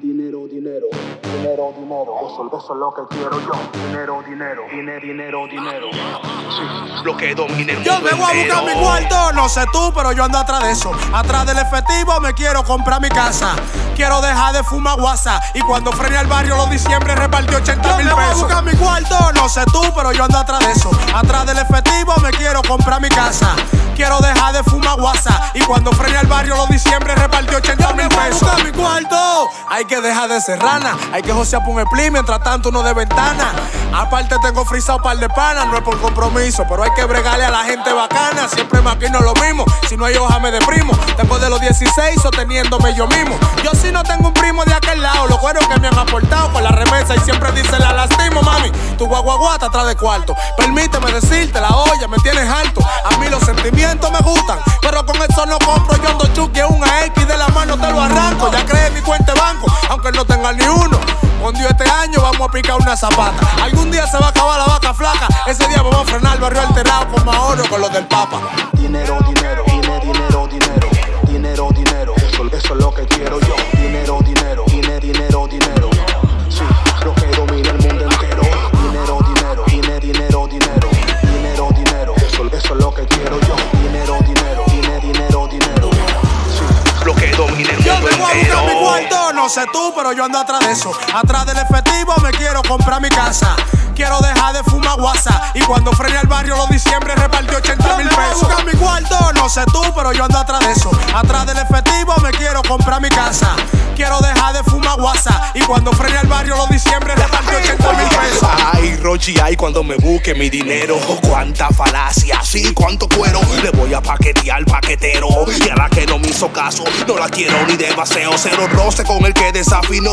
dinero, dinero. Eso, eso es lo que quiero yo. Dinero, dinero, dinero, dinero, dinero. Sí, lo que domina el Yo me voy a buscar entero. mi cuarto, no sé tú, pero yo ando atrás de eso. Atrás del efectivo me quiero comprar mi casa. Quiero dejar de fumar guasa. Y cuando frene al barrio los diciembre repartió 80 mil pesos. Yo me voy a buscar mi cuarto, no sé tú, pero yo ando atrás de eso. Atrás del efectivo me quiero comprar mi casa. Quiero dejar de fumar guasa. Cuando frene al barrio los diciembre repartió 80 mil pesos. Mi cuarto. Hay que dejar de ser rana. Hay que josear por un split mientras tanto uno de ventana. Aparte tengo frisado par de panas, no es por compromiso, pero hay que bregarle a la gente bacana. Siempre maquino lo mismo. Si no hay hoja me deprimo. Después de los 16 sosteniéndome yo mismo. Yo sí no tengo un primo de aquel lado. Los cueros que me han aportado con la remesa y siempre dice la lastimo, mami. Tu guaguaguata atrás de cuarto. Permíteme decirte, la olla me tienes alto. A mí los sentimientos me gustan, pero con eso no compro. Yo ando chuki una X de la mano te lo arranco. Ya creé mi cuenta de banco, aunque no tenga ni uno. Con Dios este año vamos a picar una zapata. Algún día se va a acabar la vaca flaca. Ese día vamos a frenar el barrio alterado con más oro con los del Papa. No sé tú, pero yo ando atrás de eso. Atrás del efectivo me quiero comprar mi casa. Quiero dejar de fumar guasa. Y cuando frene al barrio los diciembre repartió 80 mil pesos. Mi cuarto, no sé tú, pero yo ando atrás de eso. Atrás del efectivo me quiero comprar mi casa. Quiero dejar de fumar guasa. Y cuando frene al barrio los diciembre repartió 80 mil pesos. Ay, cuando me busque mi dinero. Cuánta falacia, sí, cuánto cuero. Le voy a paquetear paquetero. Y a la que no me hizo caso, no la quiero ni de baseo. Cero roce con el que desafinó.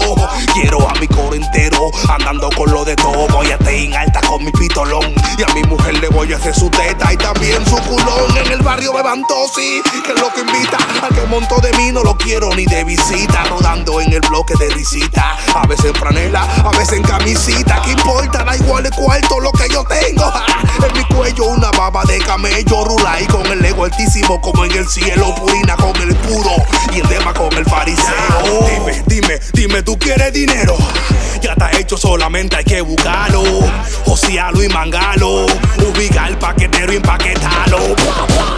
Quiero a mi coro entero, andando con lo de todo. Voy a en alta con mi pitolón. Y a mi mujer le voy a hacer su teta y también su culón. En el barrio beban sí, que es lo que invita. Al que montó de mí no lo quiero ni de visita. Rodando en el bloque de risita. A veces en franela, a veces en camisita. ¿Qué importa? Cuarto lo que yo tengo. En mi cuello una baba de camello. Rula y con el ego altísimo como en el cielo. Purina con el puro y el dema con el fariseo. Dime, dime, dime, ¿tú quieres dinero? Ya está hecho, solamente hay que buscarlo. Josealo y mangalo. Ubica el paquetero y empaquetalo.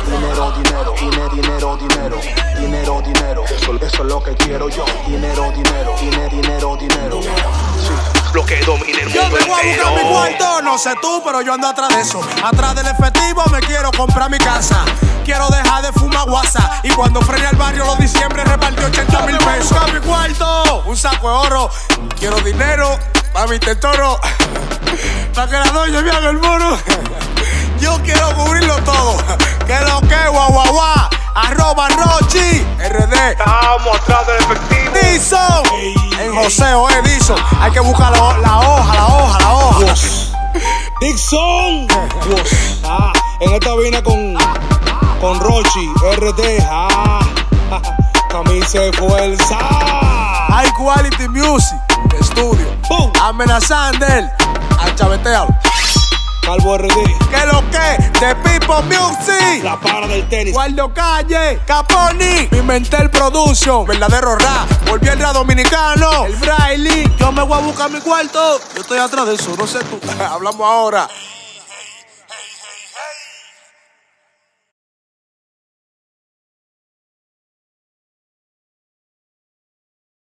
Dinero, dinero, dinero, dinero, dinero, dinero, dinero. Eso, eso es lo que quiero yo. Dinero, dinero, dinero, dinero, dinero. Sí, lo que domina el Yo mundo me voy a buscar mi cuarto, no sé tú, pero yo ando atrás de eso. Atrás del efectivo me quiero comprar mi casa. Quiero dejar de fumar guasa. Y cuando frene al barrio los diciembre repartió 80 mil pesos. Yo voy a buscar mi cuarto, un saco de oro. Quiero dinero, mami te toro. Para que la doña me haga el mono. Yo quiero cubrirlo todo. Que lo que, guau, guau, guau. Arroba Rochi, RD. Estamos atrás del efectivo. Dixon. En Joseo, eh, Dixon. Hay que buscar la, la hoja, la hoja, la hoja. Dixon. Ah, en esta vine con, con Rochi, RD. Ah, camisa de fuerza. High Quality Music Studio. Boom. Amenazando él. Al chaveteo. Calvo RD. ¿Qué lo que? De People Music. La para del tenis. Guardo Calle, Caponi, Pimentel Production, verdadero rap, volví el rap dominicano, el Braille, yo me voy a buscar mi cuarto, yo estoy atrás de eso, no sé tú, hablamos ahora.